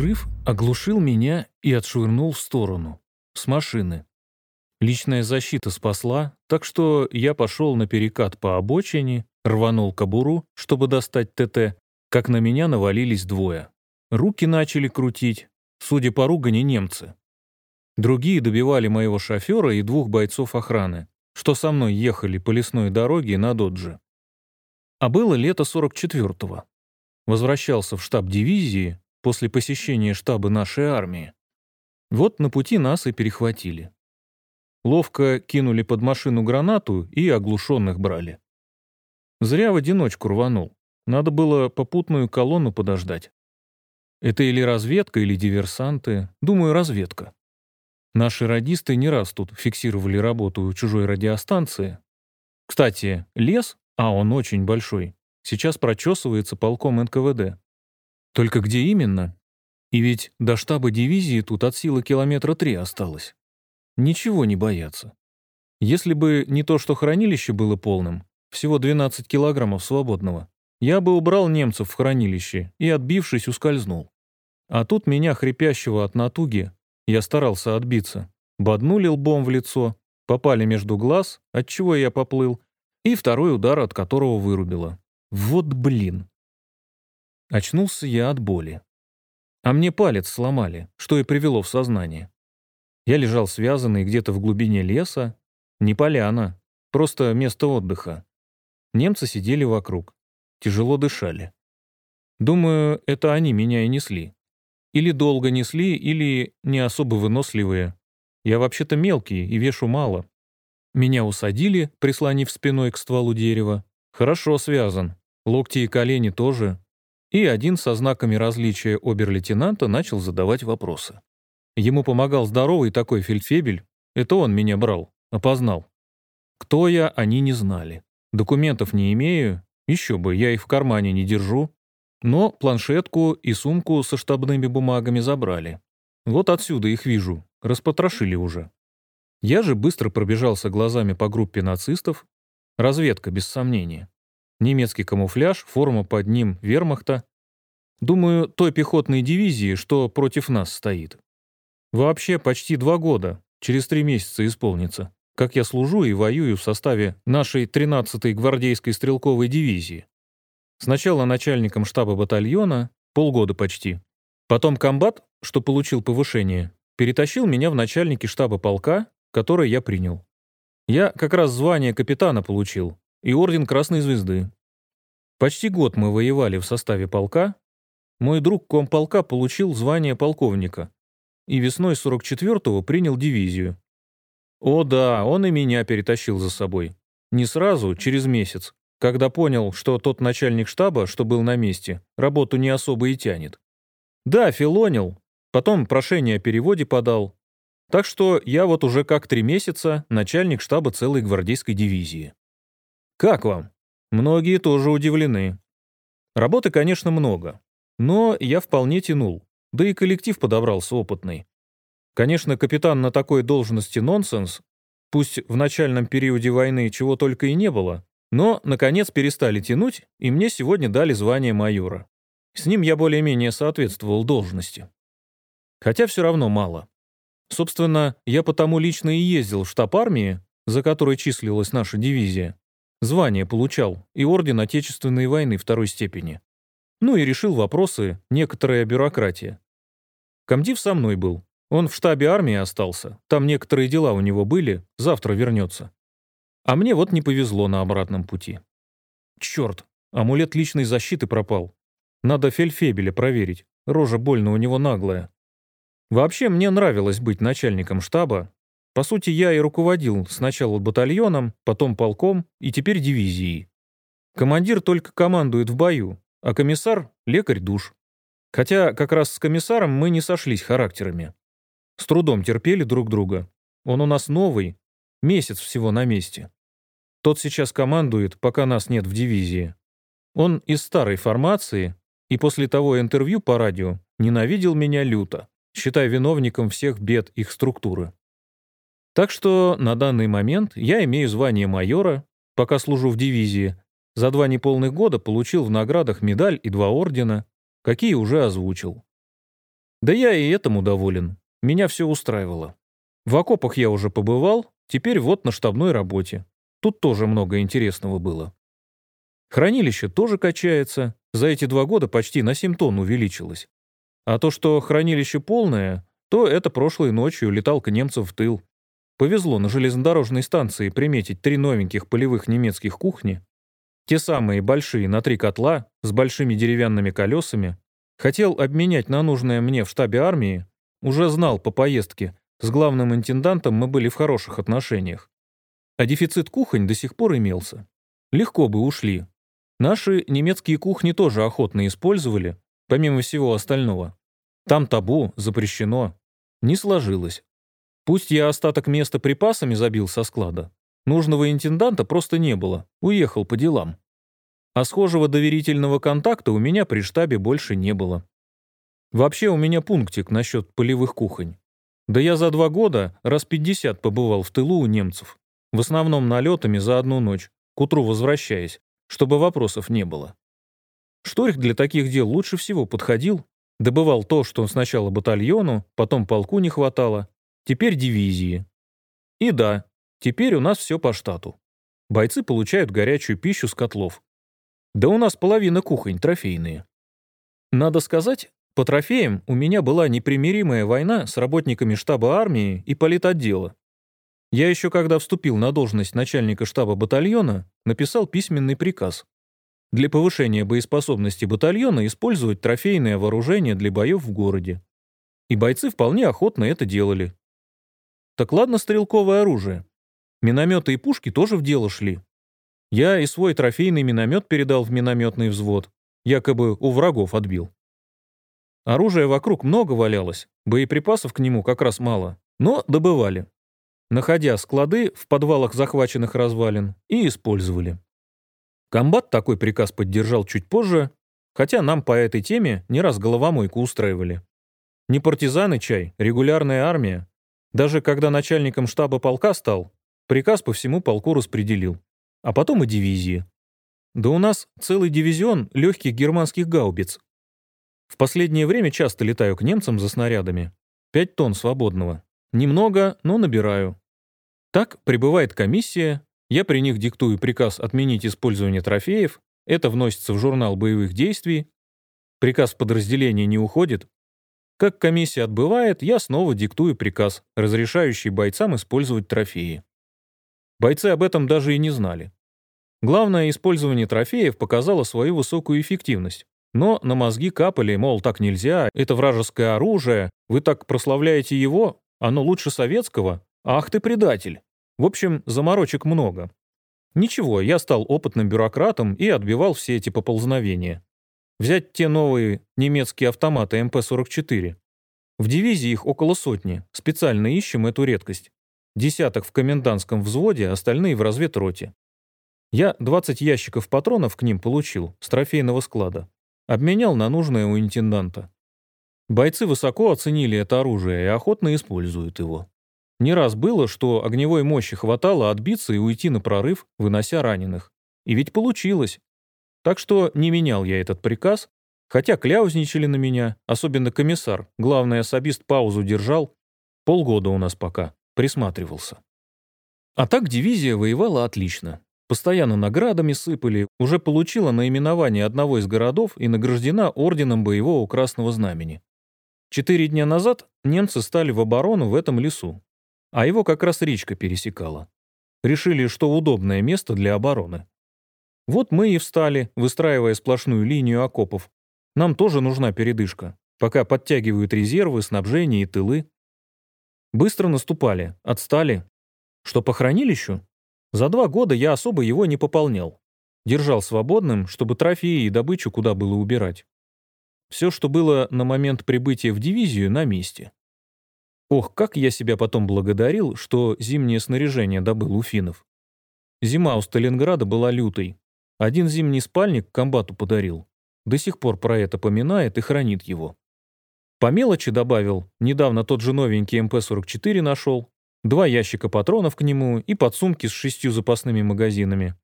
Взрыв оглушил меня и отшвырнул в сторону, с машины. Личная защита спасла, так что я пошел на перекат по обочине, рванул кобуру, чтобы достать ТТ, как на меня навалились двое. Руки начали крутить, судя по ругани, немцы. Другие добивали моего шофера и двух бойцов охраны, что со мной ехали по лесной дороге на Додже. А было лето 44-го. Возвращался в штаб дивизии после посещения штаба нашей армии. Вот на пути нас и перехватили. Ловко кинули под машину гранату и оглушенных брали. Зря в одиночку рванул. Надо было попутную колонну подождать. Это или разведка, или диверсанты. Думаю, разведка. Наши радисты не раз тут фиксировали работу чужой радиостанции. Кстати, лес а он очень большой, сейчас прочесывается полком НКВД. Только где именно? И ведь до штаба дивизии тут от силы километра три осталось. Ничего не бояться. Если бы не то, что хранилище было полным, всего 12 килограммов свободного, я бы убрал немцев в хранилище и, отбившись, ускользнул. А тут меня, хрипящего от натуги, я старался отбиться, боднули лбом в лицо, попали между глаз, отчего я поплыл, и второй удар, от которого вырубило. Вот блин. Очнулся я от боли. А мне палец сломали, что и привело в сознание. Я лежал связанный где-то в глубине леса. Не поляна, просто место отдыха. Немцы сидели вокруг, тяжело дышали. Думаю, это они меня и несли. Или долго несли, или не особо выносливые. Я вообще-то мелкий и вешу мало. Меня усадили, прислонив спиной к стволу дерева. Хорошо связан. Локти и колени тоже. И один со знаками различия обер-лейтенанта начал задавать вопросы. Ему помогал здоровый такой фельдфебель. Это он меня брал, опознал. Кто я, они не знали. Документов не имею, еще бы, я их в кармане не держу. Но планшетку и сумку со штабными бумагами забрали. Вот отсюда их вижу, распотрошили уже. Я же быстро пробежался глазами по группе нацистов. Разведка, без сомнения. Немецкий камуфляж, форма под ним вермахта. Думаю, той пехотной дивизии, что против нас стоит. Вообще почти два года, через три месяца исполнится, как я служу и воюю в составе нашей 13-й гвардейской стрелковой дивизии. Сначала начальником штаба батальона, полгода почти. Потом комбат, что получил повышение, перетащил меня в начальники штаба полка который я принял. Я как раз звание капитана получил и орден Красной Звезды. Почти год мы воевали в составе полка. Мой друг комполка получил звание полковника и весной 44-го принял дивизию. О да, он и меня перетащил за собой. Не сразу, через месяц, когда понял, что тот начальник штаба, что был на месте, работу не особо и тянет. Да, филонил, потом прошение о переводе подал, так что я вот уже как три месяца начальник штаба целой гвардейской дивизии. Как вам? Многие тоже удивлены. Работы, конечно, много, но я вполне тянул, да и коллектив подобрался опытный. Конечно, капитан на такой должности нонсенс, пусть в начальном периоде войны чего только и не было, но, наконец, перестали тянуть, и мне сегодня дали звание майора. С ним я более-менее соответствовал должности. Хотя все равно мало. Собственно, я потому лично и ездил в штаб армии, за которой числилась наша дивизия. Звание получал и орден Отечественной войны второй степени. Ну и решил вопросы некоторая бюрократия. Комдив со мной был. Он в штабе армии остался. Там некоторые дела у него были, завтра вернется. А мне вот не повезло на обратном пути. Черт, амулет личной защиты пропал. Надо фельфебеля проверить. Рожа больно у него наглая. Вообще, мне нравилось быть начальником штаба. По сути, я и руководил сначала батальоном, потом полком и теперь дивизией. Командир только командует в бою, а комиссар — лекарь душ. Хотя как раз с комиссаром мы не сошлись характерами. С трудом терпели друг друга. Он у нас новый, месяц всего на месте. Тот сейчас командует, пока нас нет в дивизии. Он из старой формации и после того интервью по радио ненавидел меня люто считая виновником всех бед их структуры. Так что на данный момент я имею звание майора, пока служу в дивизии, за два неполных года получил в наградах медаль и два ордена, какие уже озвучил. Да я и этому доволен. Меня все устраивало. В окопах я уже побывал, теперь вот на штабной работе. Тут тоже много интересного было. Хранилище тоже качается, за эти два года почти на 7 тонн увеличилось. А то, что хранилище полное, то это прошлой ночью летал к немцам в тыл. Повезло на железнодорожной станции приметить три новеньких полевых немецких кухни. Те самые большие на три котла с большими деревянными колесами. Хотел обменять на нужное мне в штабе армии. Уже знал по поездке. С главным интендантом мы были в хороших отношениях. А дефицит кухонь до сих пор имелся. Легко бы ушли. Наши немецкие кухни тоже охотно использовали, помимо всего остального. Там табу, запрещено. Не сложилось. Пусть я остаток места припасами забил со склада, нужного интенданта просто не было, уехал по делам. А схожего доверительного контакта у меня при штабе больше не было. Вообще у меня пунктик насчет полевых кухонь. Да я за два года раз 50 побывал в тылу у немцев. В основном налетами за одну ночь, к утру возвращаясь, чтобы вопросов не было. Шторх для таких дел лучше всего подходил, добывал то, что сначала батальону, потом полку не хватало, теперь дивизии. И да, теперь у нас все по штату. Бойцы получают горячую пищу с котлов. Да у нас половина кухонь трофейные. Надо сказать, по трофеям у меня была непримиримая война с работниками штаба армии и политотдела. Я еще когда вступил на должность начальника штаба батальона, написал письменный приказ. Для повышения боеспособности батальона использовать трофейное вооружение для боев в городе. И бойцы вполне охотно это делали. Так ладно стрелковое оружие. Минометы и пушки тоже в дело шли. Я и свой трофейный миномет передал в минометный взвод. Якобы у врагов отбил. Оружия вокруг много валялось, боеприпасов к нему как раз мало, но добывали. Находя склады в подвалах захваченных развалин и использовали. Комбат такой приказ поддержал чуть позже, хотя нам по этой теме не раз головомойку устраивали. Не партизаны чай, регулярная армия. Даже когда начальником штаба полка стал, приказ по всему полку распределил. А потом и дивизии. Да у нас целый дивизион легких германских гаубиц, в последнее время часто летаю к немцам за снарядами. Пять тонн свободного. Немного, но набираю. Так прибывает комиссия, я при них диктую приказ отменить использование трофеев, это вносится в журнал боевых действий, приказ в подразделение не уходит. Как комиссия отбывает, я снова диктую приказ, разрешающий бойцам использовать трофеи. Бойцы об этом даже и не знали. Главное, использование трофеев показало свою высокую эффективность. Но на мозги капали, мол, так нельзя, это вражеское оружие, вы так прославляете его, оно лучше советского, ах ты предатель. В общем, заморочек много. Ничего, я стал опытным бюрократом и отбивал все эти поползновения. Взять те новые немецкие автоматы МП-44. В дивизии их около сотни, специально ищем эту редкость. Десяток в комендантском взводе, остальные в разведроте. Я 20 ящиков патронов к ним получил с трофейного склада. Обменял на нужное у интенданта. Бойцы высоко оценили это оружие и охотно используют его. Не раз было, что огневой мощи хватало отбиться и уйти на прорыв, вынося раненых. И ведь получилось. Так что не менял я этот приказ, хотя кляузничали на меня, особенно комиссар, главный особист паузу держал. Полгода у нас пока, присматривался. А так дивизия воевала отлично. Постоянно наградами сыпали, уже получила наименование одного из городов и награждена орденом боевого красного знамени. Четыре дня назад немцы стали в оборону в этом лесу, а его как раз речка пересекала. Решили, что удобное место для обороны. Вот мы и встали, выстраивая сплошную линию окопов. Нам тоже нужна передышка, пока подтягивают резервы, снабжение и тылы. Быстро наступали, отстали. Что по хранилищу? За два года я особо его не пополнял. Держал свободным, чтобы трофеи и добычу куда было убирать. Все, что было на момент прибытия в дивизию, на месте. Ох, как я себя потом благодарил, что зимнее снаряжение добыл у финнов. Зима у Сталинграда была лютой. Один зимний спальник комбату подарил. До сих пор про это поминает и хранит его. По мелочи добавил, недавно тот же новенький МП-44 нашел, два ящика патронов к нему и подсумки с шестью запасными магазинами.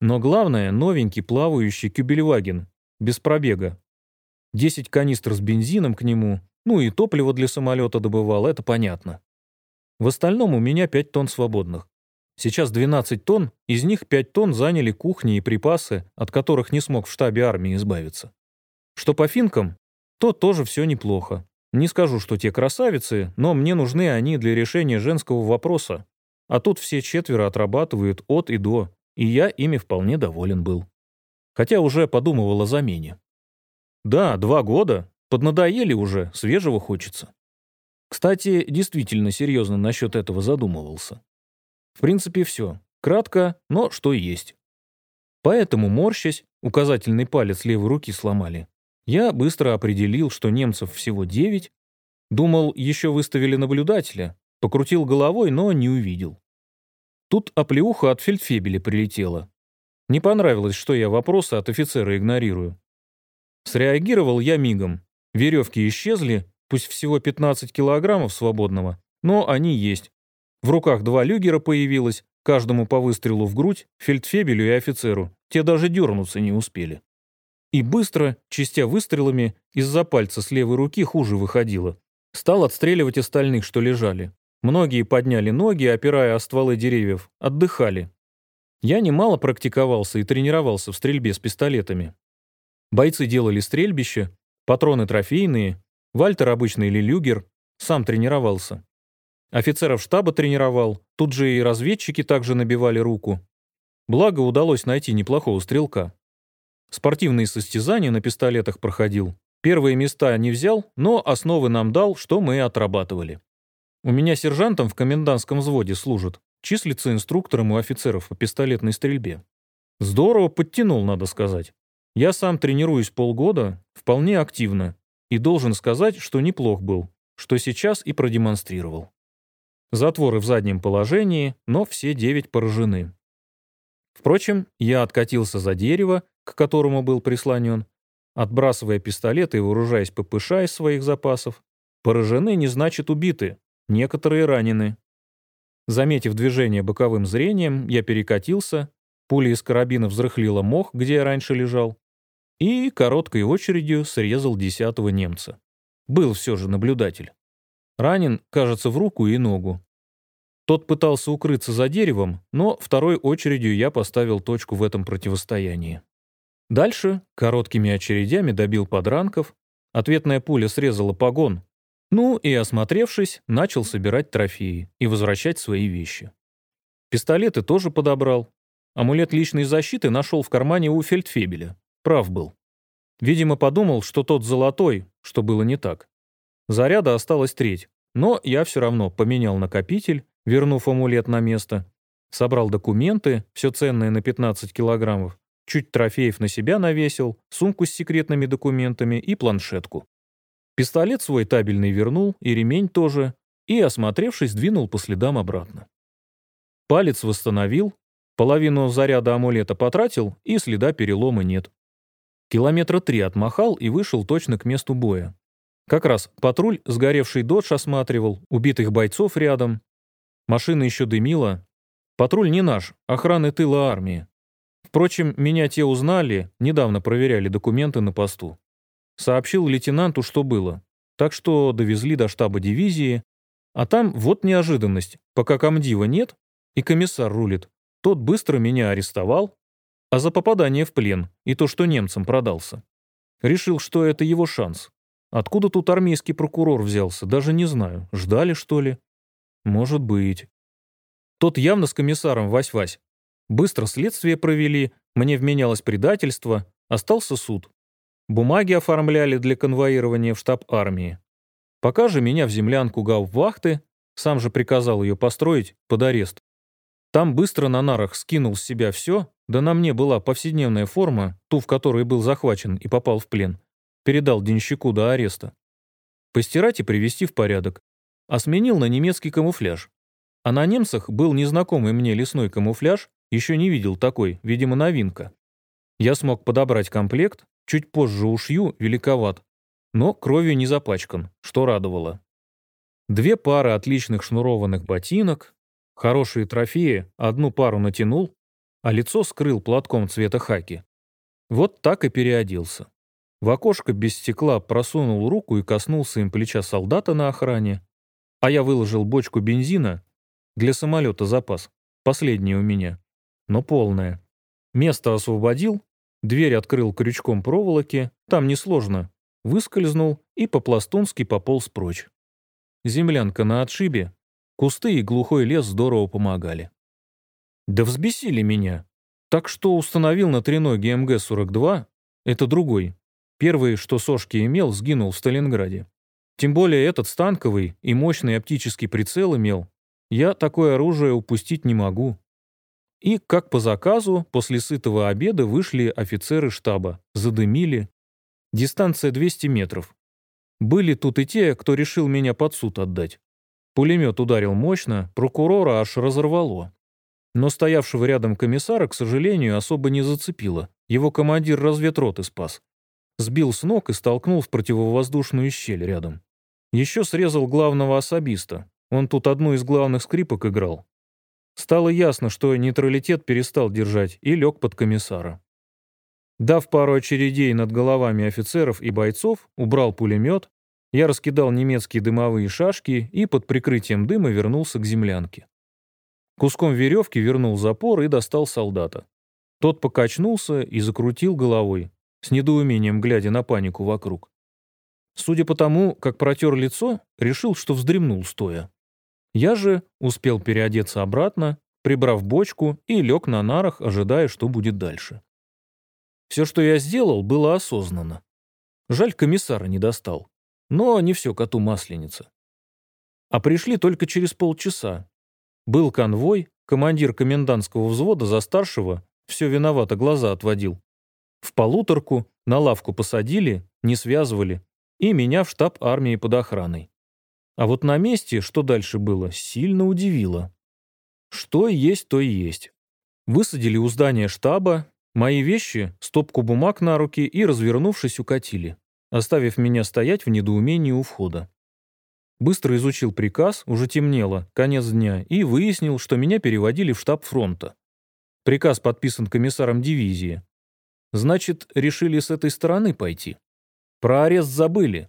Но главное — новенький плавающий кюбельваген, без пробега. Десять канистр с бензином к нему, ну и топливо для самолета добывал, это понятно. В остальном у меня 5 тонн свободных. Сейчас 12 тонн, из них 5 тонн заняли кухни и припасы, от которых не смог в штабе армии избавиться. Что по финкам, то тоже все неплохо. Не скажу, что те красавицы, но мне нужны они для решения женского вопроса. А тут все четверо отрабатывают от и до, и я ими вполне доволен был. Хотя уже подумывал о замене. Да, два года. Поднадоели уже, свежего хочется. Кстати, действительно серьезно насчет этого задумывался. В принципе, все. Кратко, но что есть. Поэтому, морщась, указательный палец левой руки сломали, я быстро определил, что немцев всего девять, думал, еще выставили наблюдателя, покрутил головой, но не увидел. Тут оплеуха от фельдфебеля прилетела. Не понравилось, что я вопросы от офицера игнорирую. Среагировал я мигом. Веревки исчезли, пусть всего 15 килограммов свободного, но они есть. В руках два люгера появилось, каждому по выстрелу в грудь, фельдфебелю и офицеру. Те даже дернуться не успели. И быстро, чистя выстрелами, из-за пальца с левой руки хуже выходило. Стал отстреливать остальных, что лежали. Многие подняли ноги, опирая о стволы деревьев, отдыхали. Я немало практиковался и тренировался в стрельбе с пистолетами. Бойцы делали стрельбище, патроны трофейные, Вальтер обычный или люгер, сам тренировался. Офицеров штаба тренировал, тут же и разведчики также набивали руку. Благо удалось найти неплохого стрелка. Спортивные состязания на пистолетах проходил. Первые места не взял, но основы нам дал, что мы отрабатывали. У меня сержантом в комендантском взводе служит, числится инструктором у офицеров по пистолетной стрельбе. Здорово подтянул, надо сказать. Я сам тренируюсь полгода, вполне активно, и должен сказать, что неплох был, что сейчас и продемонстрировал. Затворы в заднем положении, но все девять поражены. Впрочем, я откатился за дерево, к которому был прислонен, отбрасывая пистолет и вооружаясь ППШ из своих запасов. Поражены не значит убиты, некоторые ранены. Заметив движение боковым зрением, я перекатился, пуля из карабина взрыхлила мох, где я раньше лежал, и короткой очередью срезал десятого немца. Был все же наблюдатель. Ранен, кажется, в руку и ногу. Тот пытался укрыться за деревом, но второй очередью я поставил точку в этом противостоянии. Дальше короткими очередями добил подранков, ответная пуля срезала погон, ну и, осмотревшись, начал собирать трофеи и возвращать свои вещи. Пистолеты тоже подобрал. Амулет личной защиты нашел в кармане у фельдфебеля. Прав был. Видимо, подумал, что тот золотой, что было не так. Заряда осталась треть, но я все равно поменял накопитель, вернув амулет на место, собрал документы, все ценное на 15 килограммов, чуть трофеев на себя навесил, сумку с секретными документами и планшетку. Пистолет свой табельный вернул, и ремень тоже, и, осмотревшись, двинул по следам обратно. Палец восстановил, половину заряда амулета потратил, и следа перелома нет. Километра три отмахал и вышел точно к месту боя. Как раз патруль сгоревший додж осматривал, убитых бойцов рядом. Машина еще дымила. Патруль не наш, охраны тыла армии. Впрочем, меня те узнали, недавно проверяли документы на посту. Сообщил лейтенанту, что было. Так что довезли до штаба дивизии. А там вот неожиданность. Пока комдива нет и комиссар рулит, тот быстро меня арестовал, а за попадание в плен и то, что немцам продался. Решил, что это его шанс. Откуда тут армейский прокурор взялся, даже не знаю. Ждали, что ли? Может быть. Тот явно с комиссаром Вась-Вась. Быстро следствие провели, мне вменялось предательство, остался суд. Бумаги оформляли для конвоирования в штаб армии. Пока же меня в землянку гауптвахты, сам же приказал ее построить под арест. Там быстро на нарах скинул с себя все, да на мне была повседневная форма, ту, в которой был захвачен и попал в плен, передал денщику до ареста. Постирать и привести в порядок. А сменил на немецкий камуфляж. А на немцах был незнакомый мне лесной камуфляж, еще не видел такой, видимо, новинка. Я смог подобрать комплект, чуть позже ушью, великоват, но кровью не запачкан, что радовало. Две пары отличных шнурованных ботинок, хорошие трофеи, одну пару натянул, а лицо скрыл платком цвета хаки. Вот так и переоделся. В окошко без стекла просунул руку и коснулся им плеча солдата на охране, а я выложил бочку бензина для самолета запас, последний у меня, но полное. Место освободил, дверь открыл крючком проволоки, там несложно, выскользнул и по-пластунски пополз прочь. Землянка на отшибе, кусты и глухой лес здорово помогали. Да взбесили меня. Так что установил на треноге МГ-42, это другой. Первый, что Сошки имел, сгинул в Сталинграде. Тем более этот станковый и мощный оптический прицел имел. Я такое оружие упустить не могу. И, как по заказу, после сытого обеда вышли офицеры штаба, задымили. Дистанция 200 метров. Были тут и те, кто решил меня под суд отдать. Пулемет ударил мощно, прокурора аж разорвало. Но стоявшего рядом комиссара, к сожалению, особо не зацепило. Его командир разведроты спас. Сбил с ног и столкнул в противовоздушную щель рядом. Еще срезал главного особиста. Он тут одну из главных скрипок играл. Стало ясно, что нейтралитет перестал держать и лег под комиссара. Дав пару очередей над головами офицеров и бойцов, убрал пулемет, я раскидал немецкие дымовые шашки и под прикрытием дыма вернулся к землянке. Куском веревки вернул запор и достал солдата. Тот покачнулся и закрутил головой, с недоумением глядя на панику вокруг. Судя по тому, как протер лицо, решил, что вздремнул стоя. Я же успел переодеться обратно, прибрав бочку и лег на нарах, ожидая, что будет дальше. Все, что я сделал, было осознанно. Жаль, комиссара не достал. Но не все коту масленица. А пришли только через полчаса, был конвой, командир комендантского взвода за старшего все виновато глаза отводил. В полуторку на лавку посадили, не связывали, и меня в штаб армии под охраной. А вот на месте, что дальше было, сильно удивило. Что есть, то и есть. Высадили у здания штаба, мои вещи, стопку бумаг на руки и, развернувшись, укатили, оставив меня стоять в недоумении у входа. Быстро изучил приказ, уже темнело, конец дня, и выяснил, что меня переводили в штаб фронта. Приказ подписан комиссаром дивизии. Значит, решили с этой стороны пойти. Про арест забыли.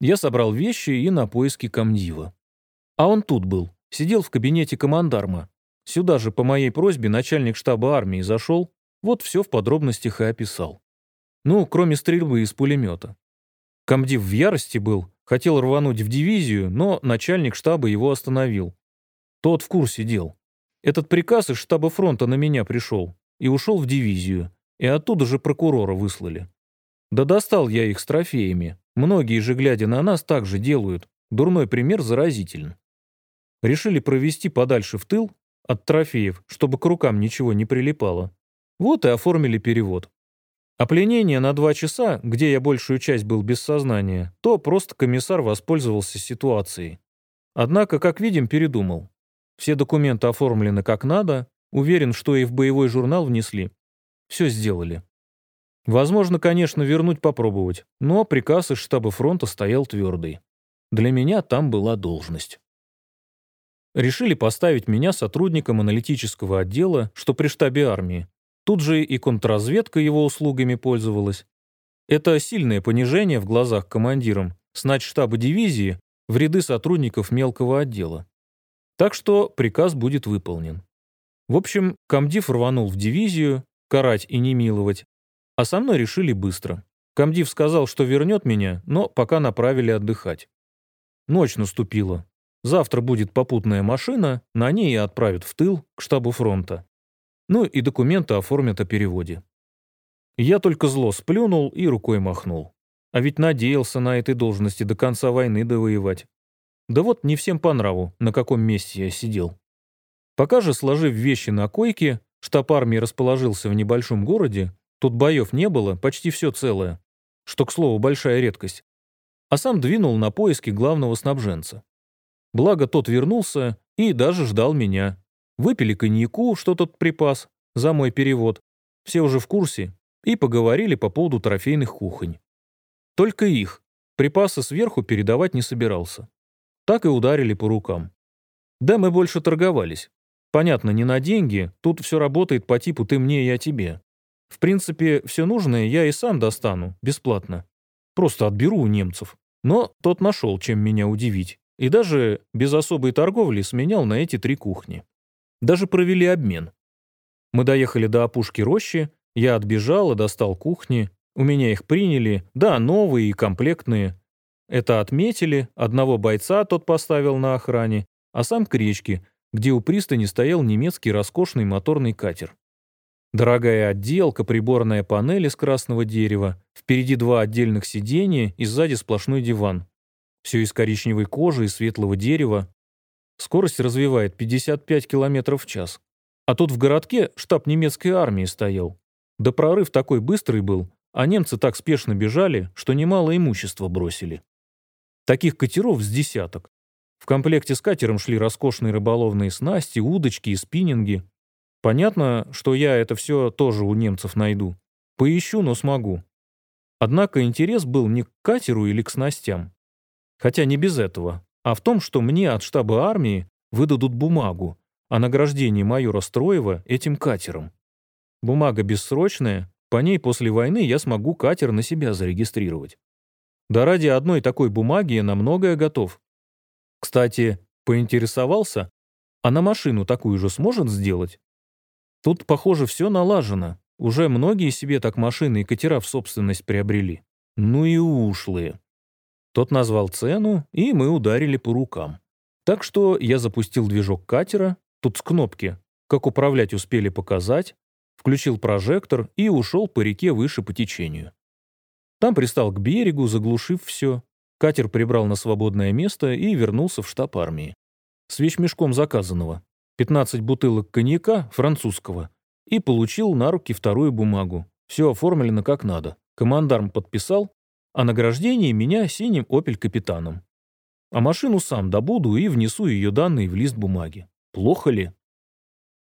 Я собрал вещи и на поиски комдива. А он тут был, сидел в кабинете командарма. Сюда же по моей просьбе начальник штаба армии зашел, вот все в подробностях и описал. Ну, кроме стрельбы из пулемета. Комдив в ярости был, Хотел рвануть в дивизию, но начальник штаба его остановил. Тот в курсе дел. Этот приказ из штаба фронта на меня пришел и ушел в дивизию, и оттуда же прокурора выслали. Да достал я их с трофеями. Многие же, глядя на нас, так же делают. Дурной пример заразителен. Решили провести подальше в тыл от трофеев, чтобы к рукам ничего не прилипало. Вот и оформили перевод. А пленение на два часа, где я большую часть был без сознания, то просто комиссар воспользовался ситуацией. Однако, как видим, передумал. Все документы оформлены как надо, уверен, что и в боевой журнал внесли. Все сделали. Возможно, конечно, вернуть попробовать, но приказ из штаба фронта стоял твердый. Для меня там была должность. Решили поставить меня сотрудником аналитического отдела, что при штабе армии, Тут же и контрразведка его услугами пользовалась. Это сильное понижение в глазах командирам, снать штаба дивизии в ряды сотрудников мелкого отдела. Так что приказ будет выполнен. В общем, комдив рванул в дивизию, карать и не миловать, а со мной решили быстро. Комдив сказал, что вернет меня, но пока направили отдыхать. Ночь наступила. Завтра будет попутная машина, на ней и отправят в тыл, к штабу фронта. Ну и документы оформят о переводе. Я только зло сплюнул и рукой махнул. А ведь надеялся на этой должности до конца войны довоевать. Да вот не всем по нраву, на каком месте я сидел. Пока же, сложив вещи на койке, штаб армии расположился в небольшом городе, тут боев не было, почти все целое, что, к слову, большая редкость, а сам двинул на поиски главного снабженца. Благо тот вернулся и даже ждал меня, Выпили коньяку, что тот припас, за мой перевод. Все уже в курсе. И поговорили по поводу трофейных кухонь. Только их. Припасы сверху передавать не собирался. Так и ударили по рукам. Да, мы больше торговались. Понятно, не на деньги, тут все работает по типу «ты мне, я тебе». В принципе, все нужное я и сам достану, бесплатно. Просто отберу у немцев. Но тот нашел, чем меня удивить. И даже без особой торговли сменял на эти три кухни. Даже провели обмен. Мы доехали до опушки рощи, я отбежал и достал кухни. У меня их приняли, да, новые и комплектные. Это отметили, одного бойца тот поставил на охране, а сам к речке, где у пристани стоял немецкий роскошный моторный катер. Дорогая отделка, приборная панель из красного дерева, впереди два отдельных сиденья и сзади сплошной диван. Все из коричневой кожи и светлого дерева. Скорость развивает 55 км в час. А тут в городке штаб немецкой армии стоял. Да прорыв такой быстрый был, а немцы так спешно бежали, что немало имущества бросили. Таких катеров с десяток. В комплекте с катером шли роскошные рыболовные снасти, удочки и спиннинги. Понятно, что я это все тоже у немцев найду. Поищу, но смогу. Однако интерес был не к катеру или к снастям. Хотя не без этого, а в том, что мне от штаба армии выдадут бумагу о награждении майора Строева этим катером. Бумага бессрочная, по ней после войны я смогу катер на себя зарегистрировать. Да ради одной такой бумаги я на многое готов. Кстати, поинтересовался, а на машину такую же сможет сделать? Тут, похоже, все налажено. Уже многие себе так машины и катера в собственность приобрели. Ну и ушлые. Тот назвал цену, и мы ударили по рукам. Так что я запустил движок катера, тут с кнопки, как управлять успели показать, включил прожектор и ушел по реке выше по течению. Там пристал к берегу, заглушив все. Катер прибрал на свободное место и вернулся в штаб армии. С вещмешком заказанного. 15 бутылок коньяка, французского. И получил на руки вторую бумагу. Все оформлено как надо. Командарм подписал, а награждение меня синим «Опель» капитаном. А машину сам добуду и внесу ее данные в лист бумаги. Плохо ли?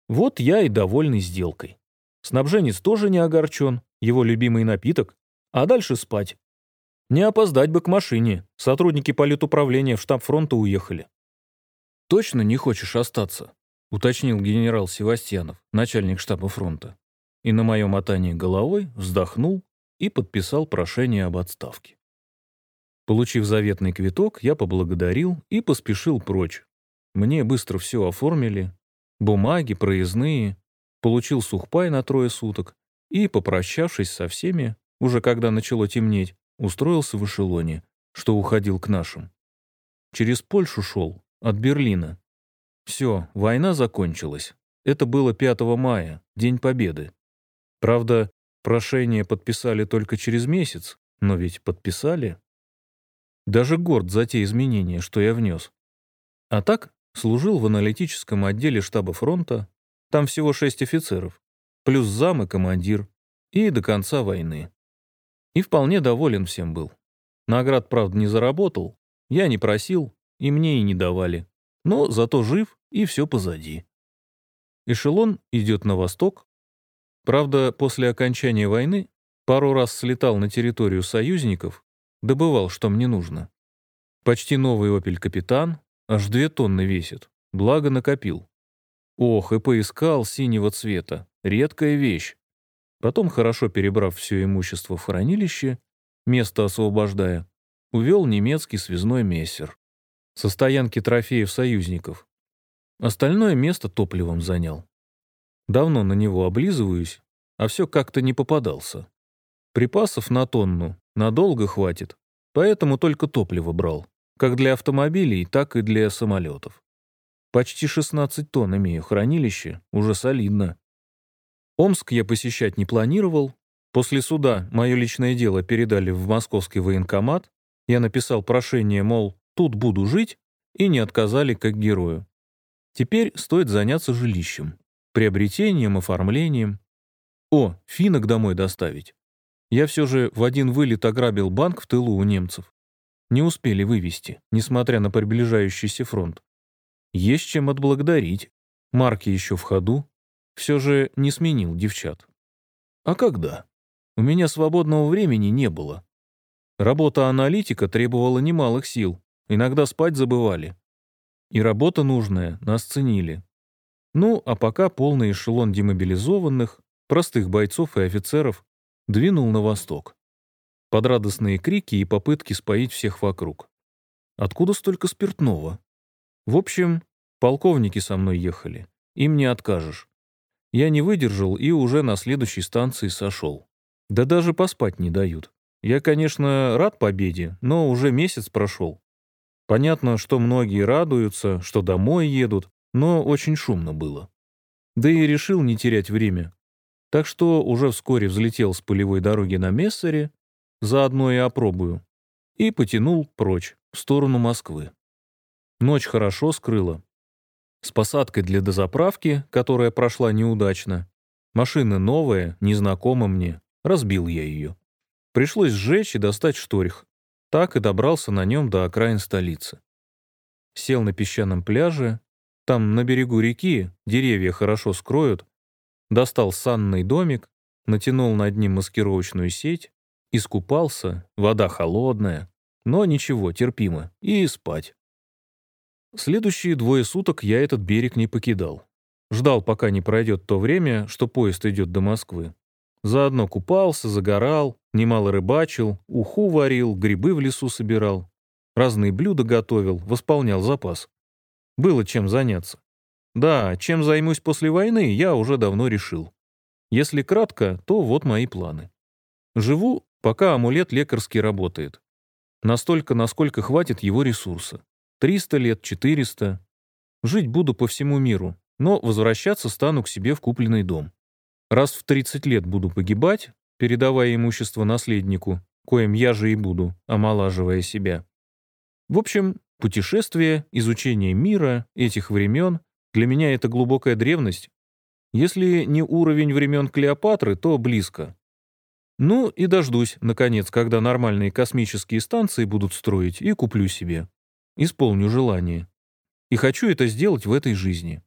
Вот я и довольный сделкой. Снабженец тоже не огорчен, его любимый напиток, а дальше спать. Не опоздать бы к машине, сотрудники политуправления в штаб фронта уехали. «Точно не хочешь остаться?» — уточнил генерал Севастьянов, начальник штаба фронта. И на мое мотание головой вздохнул и подписал прошение об отставке. Получив заветный квиток, я поблагодарил и поспешил прочь. Мне быстро все оформили. Бумаги, проездные, получил сухпай на трое суток и, попрощавшись со всеми, уже когда начало темнеть, устроился в эшелоне, что уходил к нашим. Через Польшу шел, от Берлина. Все, война закончилась. Это было 5 мая, День Победы. Правда, прошение подписали только через месяц, но ведь подписали. Даже горд за те изменения, что я внес. А так, служил в аналитическом отделе штаба фронта, там всего шесть офицеров, плюс зам и командир, и до конца войны. И вполне доволен всем был. Наград, правда, не заработал, я не просил, и мне и не давали. Но зато жив, и все позади. Эшелон идет на восток. Правда, после окончания войны пару раз слетал на территорию союзников, добывал, что мне нужно. Почти новый «Опель Капитан», аж две тонны весит, благо накопил. Ох, и поискал синего цвета. Редкая вещь. Потом, хорошо перебрав все имущество в хранилище, место освобождая, увел немецкий связной мессер. Со стоянки трофеев союзников. Остальное место топливом занял. Давно на него облизываюсь, а все как-то не попадался. Припасов на тонну надолго хватит, поэтому только топливо брал, как для автомобилей, так и для самолетов. Почти 16 тонн имею хранилище, уже солидно. Омск я посещать не планировал. После суда мое личное дело передали в московский военкомат. Я написал прошение, мол, тут буду жить, и не отказали как герою. Теперь стоит заняться жилищем, приобретением, оформлением. О, финок домой доставить. Я все же в один вылет ограбил банк в тылу у немцев. Не успели вывести, несмотря на приближающийся фронт. Есть чем отблагодарить. Марки еще в ходу. Все же не сменил девчат. А когда? У меня свободного времени не было. Работа аналитика требовала немалых сил. Иногда спать забывали. И работа нужная нас ценили. Ну, а пока полный эшелон демобилизованных, простых бойцов и офицеров, двинул на восток. Под радостные крики и попытки споить всех вокруг. Откуда столько спиртного? В общем, полковники со мной ехали. Им не откажешь. Я не выдержал и уже на следующей станции сошел. Да даже поспать не дают. Я, конечно, рад победе, но уже месяц прошел. Понятно, что многие радуются, что домой едут, но очень шумно было. Да и решил не терять время. Так что уже вскоре взлетел с полевой дороги на Мессере, заодно и опробую, и потянул прочь, в сторону Москвы. Ночь хорошо скрыла. С посадкой для дозаправки, которая прошла неудачно, машина новая, незнакома мне, разбил я ее. Пришлось сжечь и достать шторх. Так и добрался на нем до окраин столицы. Сел на песчаном пляже, там на берегу реки деревья хорошо скроют, достал санный домик, натянул над ним маскировочную сеть, искупался, вода холодная, но ничего, терпимо, и спать. Следующие двое суток я этот берег не покидал. Ждал, пока не пройдет то время, что поезд идет до Москвы. Заодно купался, загорал, немало рыбачил, уху варил, грибы в лесу собирал. Разные блюда готовил, восполнял запас. Было чем заняться. Да, чем займусь после войны, я уже давно решил. Если кратко, то вот мои планы. Живу, пока амулет лекарский работает. Настолько, насколько хватит его ресурса. 300 лет, 400. Жить буду по всему миру, но возвращаться стану к себе в купленный дом. Раз в 30 лет буду погибать, передавая имущество наследнику, коим я же и буду, омолаживая себя. В общем, путешествие, изучение мира, этих времен, для меня это глубокая древность. Если не уровень времен Клеопатры, то близко. Ну и дождусь, наконец, когда нормальные космические станции будут строить, и куплю себе. Исполню желание. И хочу это сделать в этой жизни.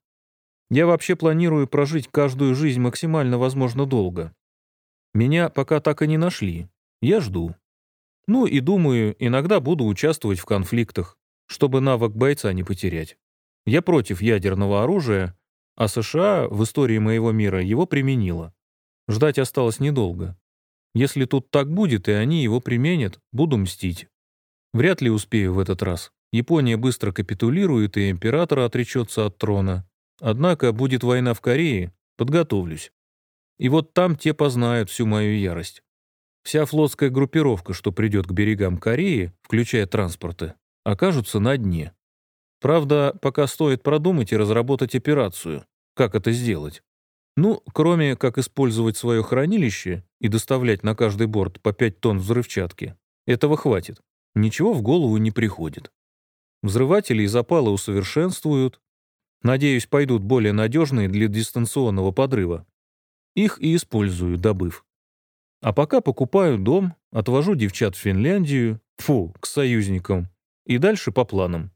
Я вообще планирую прожить каждую жизнь максимально возможно долго. Меня пока так и не нашли. Я жду. Ну и думаю, иногда буду участвовать в конфликтах, чтобы навык бойца не потерять. Я против ядерного оружия, а США в истории моего мира его применила. Ждать осталось недолго. Если тут так будет, и они его применят, буду мстить. Вряд ли успею в этот раз. Япония быстро капитулирует, и император отречется от трона. Однако будет война в Корее, подготовлюсь. И вот там те познают всю мою ярость. Вся флотская группировка, что придет к берегам Кореи, включая транспорты, окажутся на дне. Правда, пока стоит продумать и разработать операцию, как это сделать. Ну, кроме как использовать свое хранилище и доставлять на каждый борт по 5 тонн взрывчатки, этого хватит. Ничего в голову не приходит. Взрыватели и запалы усовершенствуют, Надеюсь, пойдут более надежные для дистанционного подрыва. Их и использую, добыв. А пока покупаю дом, отвожу девчат в Финляндию, фу, к союзникам, и дальше по планам.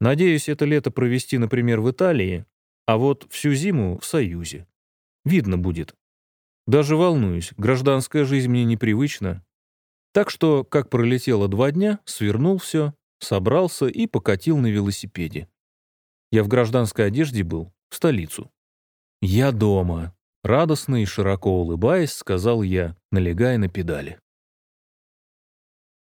Надеюсь, это лето провести, например, в Италии, а вот всю зиму в Союзе. Видно будет. Даже волнуюсь, гражданская жизнь мне непривычна. Так что, как пролетело два дня, свернул все, собрался и покатил на велосипеде. Я в гражданской одежде был, в столицу. «Я дома», — радостно и широко улыбаясь, сказал я, налегая на педали.